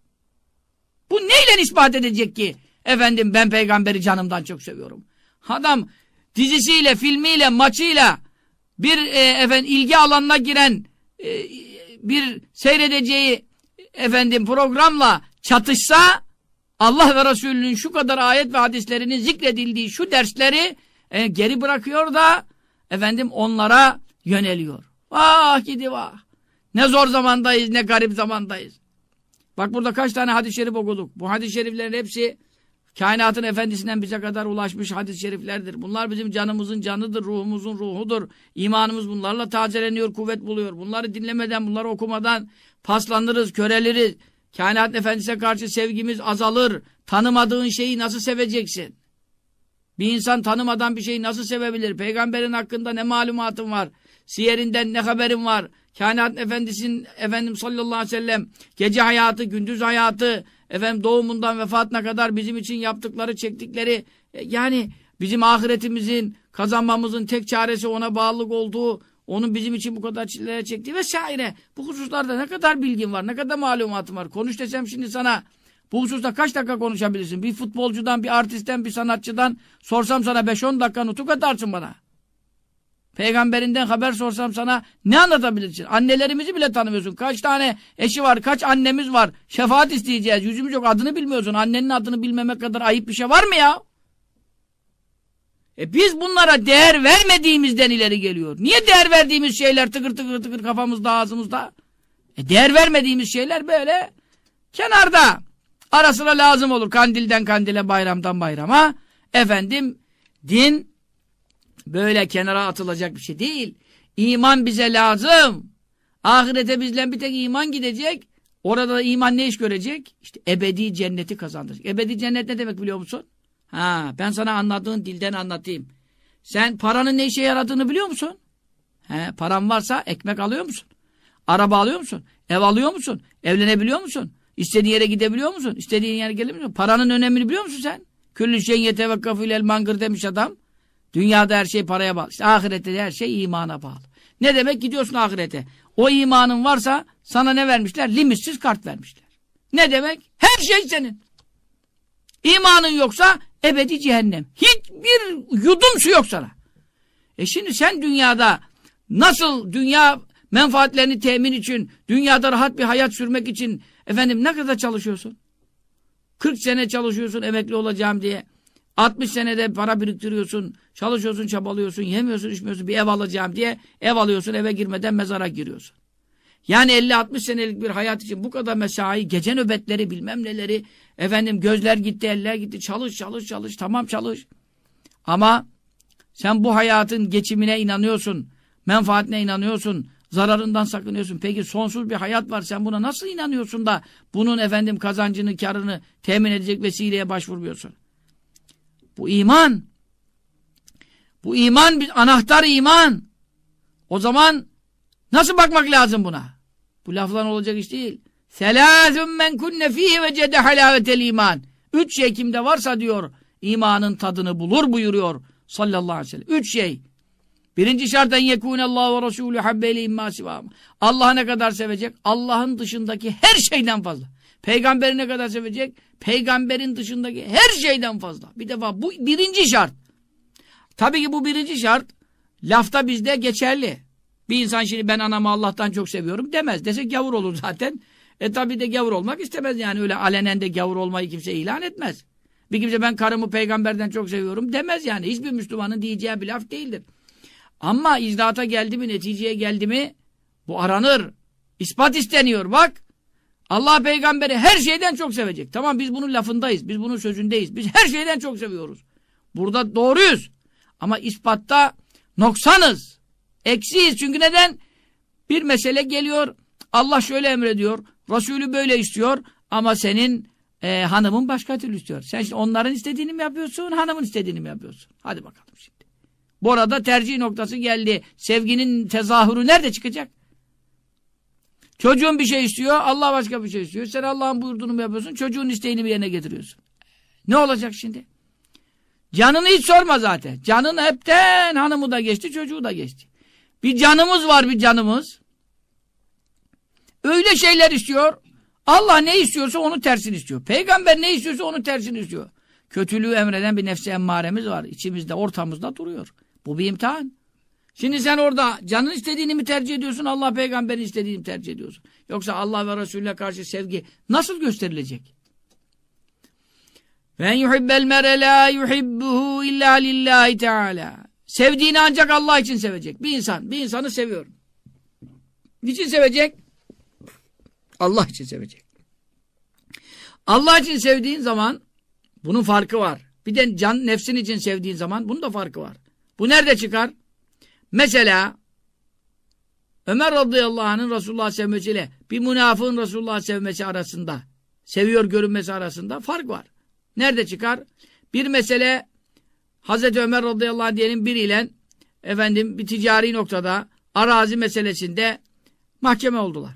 Bu neyle ispat edecek ki? Efendim ben peygamberi canımdan çok seviyorum. Adam dizisiyle, filmiyle, maçıyla bir e, efendim ilgi alanına giren e, bir seyredeceği efendim programla çatışsa Allah ve Resulünün şu kadar ayet ve hadislerinin zikredildiği şu dersleri e, geri bırakıyor da efendim onlara yöneliyor. Vah gidi vah. Ne zor zamandayız ne garip zamandayız. Bak burada kaç tane hadis-i şerif okuduk. Bu hadis-i şeriflerin hepsi kainatın efendisinden bize kadar ulaşmış hadis-i şeriflerdir. Bunlar bizim canımızın canıdır, ruhumuzun ruhudur. İmanımız bunlarla tazeleniyor, kuvvet buluyor. Bunları dinlemeden, bunları okumadan paslanırız, köreliriz. Kainat efendisine karşı sevgimiz azalır. Tanımadığın şeyi nasıl seveceksin? Bir insan tanımadan bir şeyi nasıl sevebilir? Peygamberin hakkında ne malumatın var? Siyerinden ne haberin var? Kainat efendisinin efendim sallallahu aleyhi ve sellem gece hayatı, gündüz hayatı, efendim doğumundan vefatına kadar bizim için yaptıkları, çektikleri e, yani bizim ahiretimizin kazanmamızın tek çaresi ona bağlılık olduğu, onun bizim için bu kadar çilelere çektiği vesaire. Bu hususlarda ne kadar bilgin var, ne kadar malumatın var. Konuş desem şimdi sana bu hususta kaç dakika konuşabilirsin? Bir futbolcudan, bir artistten, bir sanatçıdan sorsam sana 5-10 dakika nutuk atarsın bana. Peygamberinden haber sorsam sana ne anlatabilirsin? Annelerimizi bile tanımıyorsun. Kaç tane eşi var, kaç annemiz var. Şefaat isteyeceğiz. Yüzümüz yok, adını bilmiyorsun. Annenin adını bilmemek kadar ayıp bir şey var mı ya? E biz bunlara değer vermediğimizden ileri geliyor. Niye değer verdiğimiz şeyler tıkır tıkır tıkır kafamızda, ağzımızda? E değer vermediğimiz şeyler böyle kenarda. Ara sıra lazım olur. Kandilden kandile, bayramdan bayrama. Efendim, din böyle kenara atılacak bir şey değil. İman bize lazım. Ahirete bizden bir tek iman gidecek. Orada da iman ne iş görecek? İşte ebedi cenneti kazandıracak. Ebedi cennet ne demek biliyor musun? Ha, ben sana anladığın dilden anlatayım. Sen paranın ne işe yaradığını biliyor musun? He, paran varsa ekmek alıyor musun? Araba alıyor musun? Ev alıyor musun? Evlenebiliyor musun? İstediğin yere gidebiliyor musun? İstediğin yere gelebiliyor musun? Paranın önemini biliyor musun sen? Küllü şeyin yetevekkafu ilel mangır demiş adam. Dünyada her şey paraya bağlı. İşte ahirette de her şey imana bağlı. Ne demek? Gidiyorsun ahirete. O imanın varsa sana ne vermişler? Limitsiz kart vermişler. Ne demek? Her şey senin. İmanın yoksa ebedi cehennem. Hiçbir yudum su yok sana. E şimdi sen dünyada nasıl dünya menfaatlerini temin için, dünyada rahat bir hayat sürmek için efendim ne kadar çalışıyorsun? 40 sene çalışıyorsun emekli olacağım diye. 60 senede para biriktiriyorsun, çalışıyorsun, çabalıyorsun, yemiyorsun, içmiyorsun, bir ev alacağım diye ev alıyorsun, eve girmeden mezara giriyorsun. Yani 50-60 senelik bir hayat için bu kadar mesai, gece nöbetleri, bilmem neleri, efendim gözler gitti, eller gitti, çalış, çalış, çalış, tamam çalış. Ama sen bu hayatın geçimine inanıyorsun, menfaatine inanıyorsun, zararından sakınıyorsun. Peki sonsuz bir hayat var, sen buna nasıl inanıyorsun da bunun efendim kazancını, karını temin edecek vesileye başvurmuyorsun? Bu iman. Bu iman anahtar iman. O zaman nasıl bakmak lazım buna? Bu laflan olacak iş değil. Selâzun men kunne fîhi ve cede halâvetel iman. Üç şey kimde varsa diyor imanın tadını bulur buyuruyor sallallahu aleyhi ve sellem. Üç şey. Birinci şart en yekûnellâhu ve rasûlü habbeyle immâ. Allah'ı ne kadar sevecek? Allah'ın dışındaki her şeyden fazla. Peygamberi ne kadar sevecek? Peygamberin dışındaki her şeyden fazla. Bir defa bu birinci şart. Tabii ki bu birinci şart lafta bizde geçerli. Bir insan şimdi ben anamı Allah'tan çok seviyorum demez. Dese gavur olur zaten. E tabi de gavur olmak istemez yani öyle alenen de gavur olmayı kimse ilan etmez. Bir kimse ben karımı peygamberden çok seviyorum demez yani. Hiçbir Müslümanın diyeceği bir laf değildir. Ama icraata geldi mi, neticeye geldi mi bu aranır. İspat isteniyor bak. Allah peygamberi her şeyden çok sevecek. Tamam biz bunun lafındayız, biz bunun sözündeyiz. Biz her şeyden çok seviyoruz. Burada doğruyuz. Ama ispatta noksanız. Eksiyiz. Çünkü neden? Bir mesele geliyor. Allah şöyle emrediyor. Resulü böyle istiyor. Ama senin e, hanımın başka türlü istiyor. Sen şimdi onların istediğini mi yapıyorsun? Hanımın istediğini mi yapıyorsun? Hadi bakalım şimdi. Bu arada tercih noktası geldi. Sevginin tezahürü nerede çıkacak? Çocuğun bir şey istiyor. Allah başka bir şey istiyor. Sen Allah'ın buyurduğunu mu yapıyorsun? Çocuğun isteğini bir yerine getiriyorsun. Ne olacak şimdi? Canını hiç sorma zaten. Canın hepten hanımı da geçti, çocuğu da geçti. Bir canımız var bir canımız. Öyle şeyler istiyor. Allah ne istiyorsa onun tersini istiyor. Peygamber ne istiyorsa onun tersini istiyor. Kötülüğü emreden bir nefsi emmaremiz var. İçimizde, ortamızda duruyor. Bu bir imtihan. Şimdi sen orada canın istediğini mi tercih ediyorsun, Allah peygamberin istediğini mi tercih ediyorsun? Yoksa Allah ve Resulüne karşı sevgi nasıl gösterilecek? Ve yuhibbel mere la yuhibbuhu illa lillahi teala. Sevdiğini ancak Allah için sevecek. Bir insan, bir insanı seviyor. Niçin sevecek? Allah için sevecek. Allah için sevdiğin zaman bunun farkı var. Bir de can nefsin için sevdiğin zaman bunun da farkı var. Bu nerede çıkar? Mesela Ömer radıyallahu anh'ın Resulullah'ı sevmesiyle bir münafığın Resulullah'ı sevmesi arasında, seviyor görünmesi arasında fark var. Nerede çıkar? Bir mesele Hazreti Ömer radıyallahu anh diyelim biriyle efendim bir ticari noktada arazi meselesinde mahkeme oldular.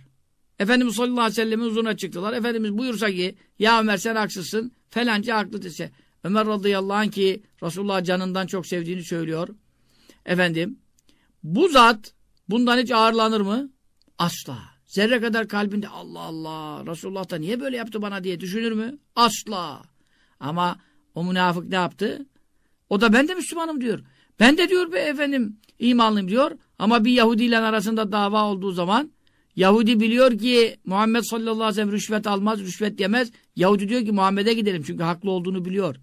Efendimiz sallallahu aleyhi ve sellem'in huzuruna çıktılar. Efendimiz buyursa ki ya Ömer sen haksızsın falanca haklı dese. Ömer radıyallahu anh ki Resulullah canından çok sevdiğini söylüyor. Efendim bu zat bundan hiç ağırlanır mı? Asla. Zerre kadar kalbinde Allah Allah Resulullah da niye böyle yaptı bana diye düşünür mü? Asla. Ama o münafık ne yaptı? O da ben de Müslümanım diyor. Ben de diyor be efendim imanlıyım diyor. Ama bir Yahudi ile arasında dava olduğu zaman Yahudi biliyor ki Muhammed sallallahu aleyhi ve sellem rüşvet almaz, rüşvet yemez. Yahudi diyor ki Muhammed'e gidelim çünkü haklı olduğunu biliyor.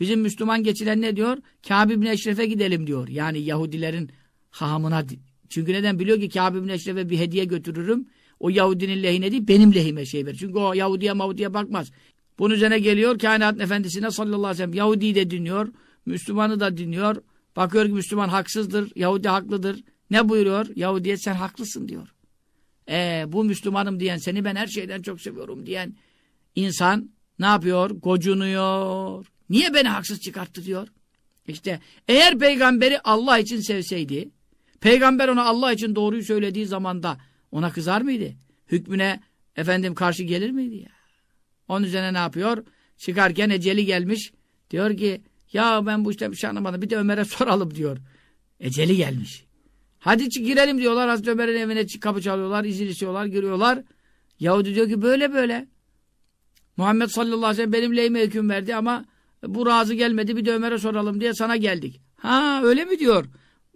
Bizim Müslüman geçilen ne diyor? Kâb ibn Eşref'e gidelim diyor. Yani Yahudilerin hahamına. Çünkü neden? Biliyor ki Kâb ibn Eşref'e bir hediye götürürüm. O Yahudinin lehine değil benim lehime şey verir. Çünkü o Yahudiye Mahudiye bakmaz. Bunun üzerine geliyor kainatın efendisine sallallahu aleyhi ve sellem. Yahudi'yi de dinliyor. Müslümanı da dinliyor. Bakıyor ki Müslüman haksızdır. Yahudi haklıdır. Ne buyuruyor? Yahudiye sen haklısın diyor. E bu Müslümanım diyen, seni ben her şeyden çok seviyorum diyen insan ne yapıyor? Gocunuyor. Niye beni haksız çıkarttı diyor. İşte eğer peygamberi Allah için sevseydi, peygamber ona Allah için doğruyu söylediği zamanda ona kızar mıydı? Hükmüne efendim karşı gelir miydi ya? Onun üzerine ne yapıyor? Çıkarken eceli gelmiş. Diyor ki ya ben bu işte bir şey anlamadım. Bir de Ömer'e soralım diyor. Eceli gelmiş. Hadi girelim diyorlar. Hazreti Ömer'in evine kapı çalıyorlar. izin istiyorlar. Giriyorlar. Yahudi diyor ki böyle böyle. Muhammed sallallahu aleyhi ve sellem benim lehime hüküm verdi ama bu razı gelmedi. Bir de Ömer'e soralım diye sana geldik. Ha öyle mi diyor.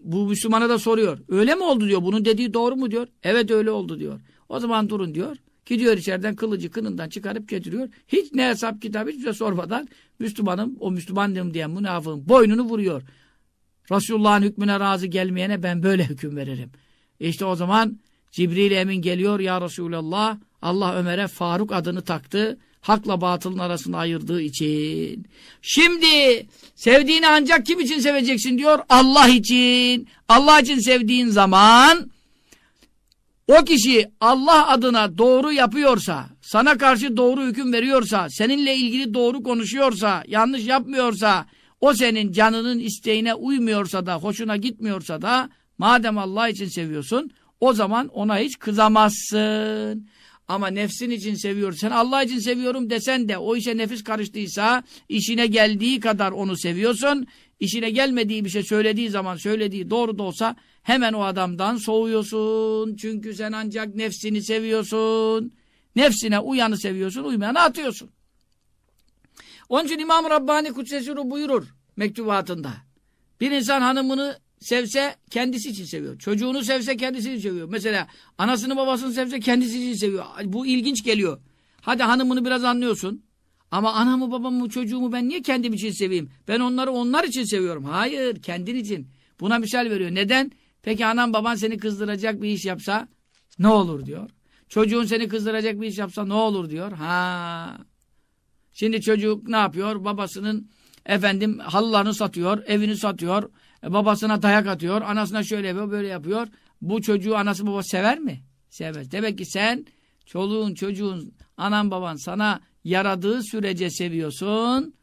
Bu Müslümana da soruyor. Öyle mi oldu diyor. Bunun dediği doğru mu diyor. Evet öyle oldu diyor. O zaman durun diyor. Gidiyor içeriden kılıcı kınından çıkarıp getiriyor. Hiç ne hesap kitap hiçbir şey sormadan Müslümanım o Müslümanım diyen münafığın boynunu vuruyor. Resulullah'ın hükmüne razı gelmeyene ben böyle hüküm veririm. İşte o zaman Cibril Emin geliyor ya Resulallah Allah Ömer'e Faruk adını taktı. Hakla batılın arasında ayırdığı için. Şimdi sevdiğini ancak kim için seveceksin diyor? Allah için. Allah için sevdiğin zaman o kişi Allah adına doğru yapıyorsa, sana karşı doğru hüküm veriyorsa, seninle ilgili doğru konuşuyorsa, yanlış yapmıyorsa, o senin canının isteğine uymuyorsa da, hoşuna gitmiyorsa da, madem Allah için seviyorsun, o zaman ona hiç kızamazsın. Ama nefsin için seviyorsun. Sen Allah için seviyorum desen de o işe nefis karıştıysa işine geldiği kadar onu seviyorsun. İşine gelmediği bir şey söylediği zaman söylediği doğru da olsa hemen o adamdan soğuyorsun. Çünkü sen ancak nefsini seviyorsun. Nefsine uyanı seviyorsun, uymayanı atıyorsun. Onun için İmam Rabbani Kudsesi buyurur mektubatında. Bir insan hanımını sevse kendisi için seviyor. Çocuğunu sevse kendisi için seviyor. Mesela anasını babasını sevse kendisi için seviyor. Bu ilginç geliyor. Hadi hanımını biraz anlıyorsun. Ama anamı babamı çocuğumu ben niye kendim için seveyim? Ben onları onlar için seviyorum. Hayır kendin için. Buna misal veriyor. Neden? Peki anam baban seni kızdıracak bir iş yapsa ne olur diyor. Çocuğun seni kızdıracak bir iş yapsa ne olur diyor. Ha. Şimdi çocuk ne yapıyor? Babasının efendim halılarını satıyor, evini satıyor, babasına dayak atıyor, anasına şöyle yapıyor, böyle yapıyor. Bu çocuğu anası baba sever mi? Sevmez. Demek ki sen çoluğun, çocuğun, anan baban sana yaradığı sürece seviyorsun.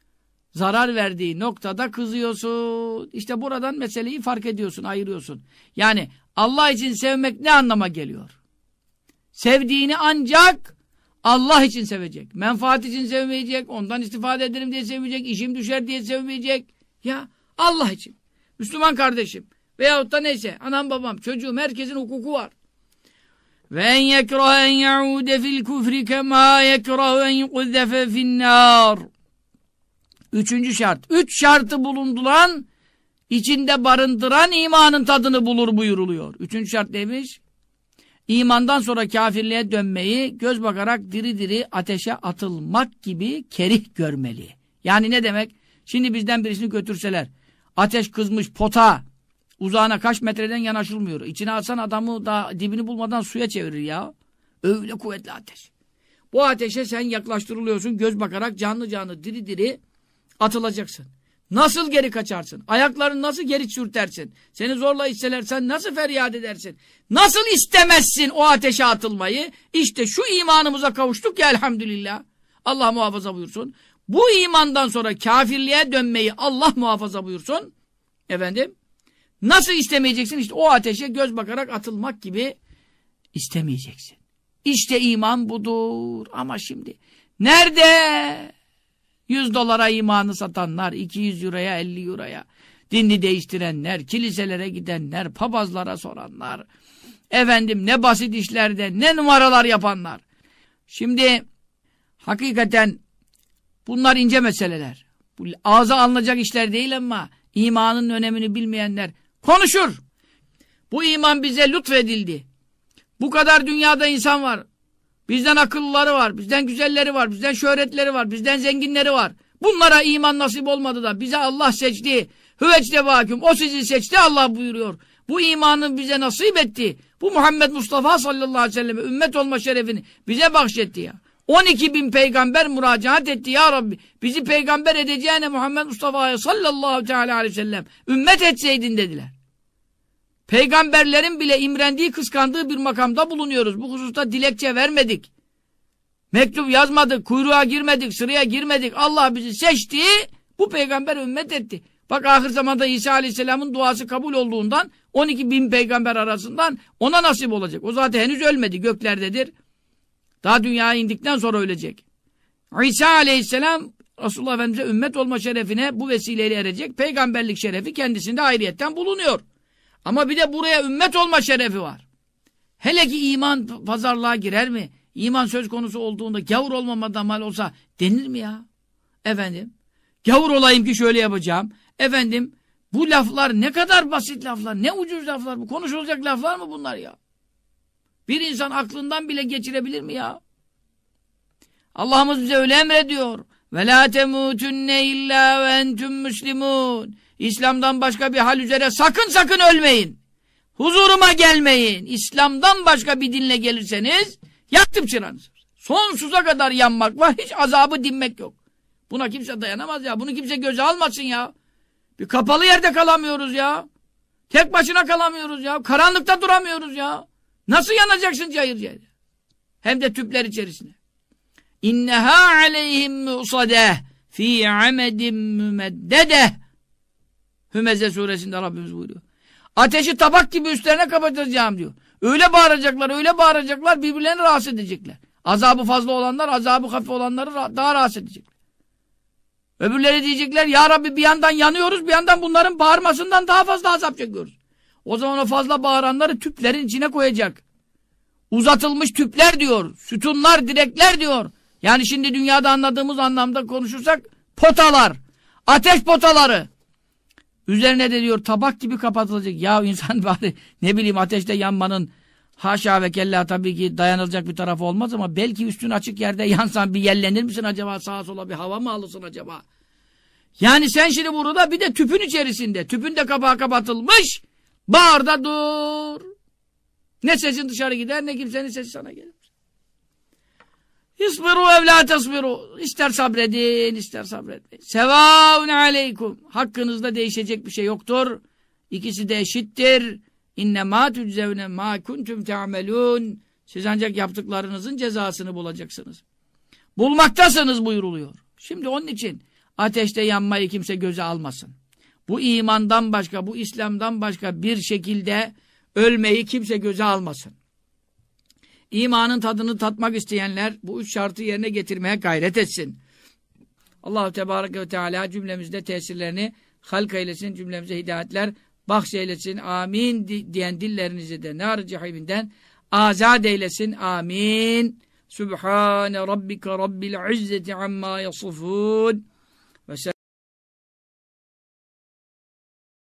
Zarar verdiği noktada kızıyorsun. İşte buradan meseleyi fark ediyorsun, ayırıyorsun. Yani Allah için sevmek ne anlama geliyor? Sevdiğini ancak Allah için sevecek. Menfaat için sevmeyecek. Ondan istifade ederim diye sevmeyecek. işim düşer diye sevmeyecek. Ya Allah için. Müslüman kardeşim. Veyahut da neyse. Anam babam, çocuğum herkesin hukuku var. Ve en yekrahe en yaude fil kufri kema yekrahe en yukuzzefe finnâr. Üçüncü şart. Üç şartı bulunduran, içinde barındıran imanın tadını bulur buyuruluyor. Üçüncü şart neymiş? İmandan sonra kafirliğe dönmeyi göz bakarak diri diri ateşe atılmak gibi kerih görmeli. Yani ne demek? Şimdi bizden birisini götürseler, ateş kızmış pota, uzağına kaç metreden yanaşılmıyor. İçine atsan adamı da dibini bulmadan suya çevirir ya. Öyle kuvvetli ateş. Bu ateşe sen yaklaştırılıyorsun göz bakarak canlı canlı diri diri atılacaksın. Nasıl geri kaçarsın? Ayaklarını nasıl geri sürtersin? Seni zorla istelersen nasıl feryat edersin? Nasıl istemezsin o ateşe atılmayı? İşte şu imanımıza kavuştuk ya elhamdülillah. Allah muhafaza buyursun. Bu imandan sonra kafirliğe dönmeyi Allah muhafaza buyursun. Efendim? Nasıl istemeyeceksin? İşte o ateşe göz bakarak atılmak gibi istemeyeceksin. İşte iman budur. Ama şimdi nerede? 100 dolara imanı satanlar, 200 euroya, 50 euroya dinini değiştirenler, kiliselere gidenler, papazlara soranlar, efendim ne basit işlerde ne numaralar yapanlar. Şimdi hakikaten bunlar ince meseleler. Bu ağza alınacak işler değil ama imanın önemini bilmeyenler konuşur. Bu iman bize lütfedildi. Bu kadar dünyada insan var. Bizden akıllıları var, bizden güzelleri var, bizden şöhretleri var, bizden zenginleri var. Bunlara iman nasip olmadı da bize Allah seçti. Hüveçte vaküm. O sizi seçti Allah buyuruyor. Bu imanı bize nasip etti. Bu Muhammed Mustafa sallallahu aleyhi ve selleme ümmet olma şerefini bize bahşetti ya. 12 bin peygamber müracaat etti ya Rabbi. Bizi peygamber edeceğine Muhammed Mustafa'ya sallallahu aleyhi ve sellem ümmet etseydin dediler. Peygamberlerin bile imrendiği, kıskandığı bir makamda bulunuyoruz. Bu hususta dilekçe vermedik. Mektup yazmadık, kuyruğa girmedik, sıraya girmedik. Allah bizi seçti, bu peygamber ümmet etti. Bak ahir zamanda İsa Aleyhisselam'ın duası kabul olduğundan 12 bin peygamber arasından ona nasip olacak. O zaten henüz ölmedi, göklerdedir. Daha dünyaya indikten sonra ölecek. İsa Aleyhisselam Resulullah Efendimiz'e ümmet olma şerefine bu vesileyle erecek. Peygamberlik şerefi kendisinde ayrıyetten bulunuyor. Ama bir de buraya ümmet olma şerefi var. Hele ki iman pazarlığa girer mi? İman söz konusu olduğunda gavur olmamadan mal olsa denir mi ya? Efendim, gavur olayım ki şöyle yapacağım. Efendim, bu laflar ne kadar basit laflar, ne ucuz laflar bu. Konuşulacak laflar mı bunlar ya? Bir insan aklından bile geçirebilir mi ya? Allah'ımız bize öyle emrediyor. Ve la temutunne illa ve entüm. İslam'dan başka bir hal üzere sakın sakın ölmeyin. Huzuruma gelmeyin. İslam'dan başka bir dinle gelirseniz yaktım çıranızı. Sonsuza kadar yanmak var. Hiç azabı dinmek yok. Buna kimse dayanamaz ya. Bunu kimse göze almasın ya. Bir kapalı yerde kalamıyoruz ya. Tek başına kalamıyoruz ya. Karanlıkta duramıyoruz ya. Nasıl yanacaksın cayır cayır? Hem de tüpler içerisinde. İnneha aleyhim musadeh fi amedin mümeddedeh Hümeze suresinde Rabbimiz buyuruyor. Ateşi tabak gibi üstlerine kapatacağım diyor. Öyle bağıracaklar, öyle bağıracaklar, birbirlerini rahatsız edecekler. Azabı fazla olanlar, azabı hafif olanları daha rahatsız edecekler. Öbürleri diyecekler, Ya Rabbi bir yandan yanıyoruz, bir yandan bunların bağırmasından daha fazla azap çekiyoruz. O zaman o fazla bağıranları tüplerin içine koyacak. Uzatılmış tüpler diyor, sütunlar, direkler diyor. Yani şimdi dünyada anladığımız anlamda konuşursak, potalar, ateş potaları. Üzerine de diyor tabak gibi kapatılacak. Ya insan bari ne bileyim ateşte yanmanın haşa ve kella tabii ki dayanılacak bir tarafı olmaz ama belki üstün açık yerde yansan bir yellenir misin acaba sağa sola bir hava mı alırsın acaba? Yani sen şimdi burada bir de tüpün içerisinde. Tüpün de kapağı kapatılmış. Bağırda dur. Ne sesin dışarı gider ne kimsenin sesi sana gelir. İsbiru evlâ tesbiru. İster sabredin, ister sabretmeyin. Sevaun aleykum. Hakkınızda değişecek bir şey yoktur. İkisi de eşittir. İnne mâ tüczevne mâ kuntum te'amelûn. Siz ancak yaptıklarınızın cezasını bulacaksınız. Bulmaktasınız buyuruluyor. Şimdi onun için ateşte yanmayı kimse göze almasın. Bu imandan başka, bu İslam'dan başka bir şekilde ölmeyi kimse göze almasın. İmanın tadını tatmak isteyenler bu üç şartı yerine getirmeye gayret etsin. Allahu Tebareke ve Teala cümlemizde tesirlerini halk eylesin, cümlemize hidayetler bahşeylesin. Amin diyen dillerinizi de nar cehiminden azad eylesin. Amin. Sübhane rabbike rabbil izzeti amma yasifun. Ve